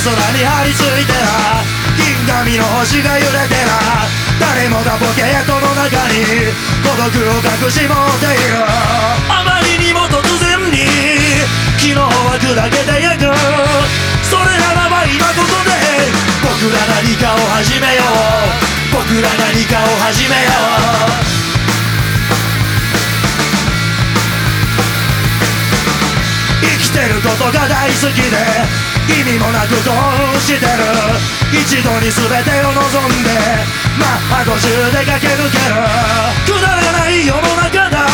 空に張り付いてな銀紙の星が揺れてな誰もがポケットの中に孤独を隠し持っている。あまりにも突然に昨日は砕けてゆく。それならば今ここで僕ら何かを始めよう。僕ら何かを始めよう。てることが大好きで意味もなく興奮してる一度に全てを望んでマッハ50で駆け抜けるくだらない世の中だ。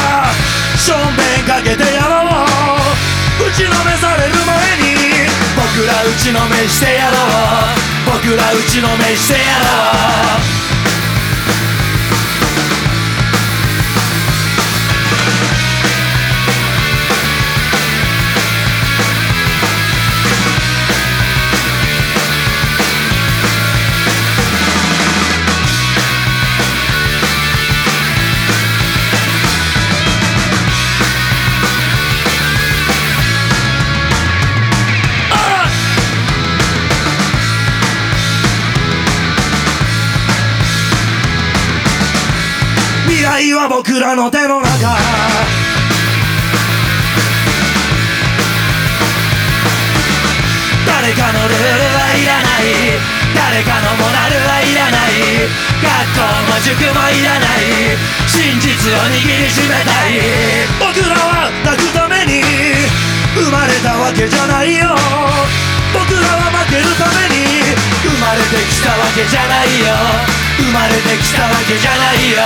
正面かけてやろう。打ちのめされる前に僕ら打ちのめしてやろう。僕ら打ちのめしてやろう。未来は僕らの手の中。誰かのルールはいらない。誰かのモラルはいらない。学校も塾もいらない。真実を握りしめたい。僕らは泣くために生まれたわけじゃないよ。僕らは負けるために生まれてきたわけじゃないよ。生まれてきたわけじゃないよ。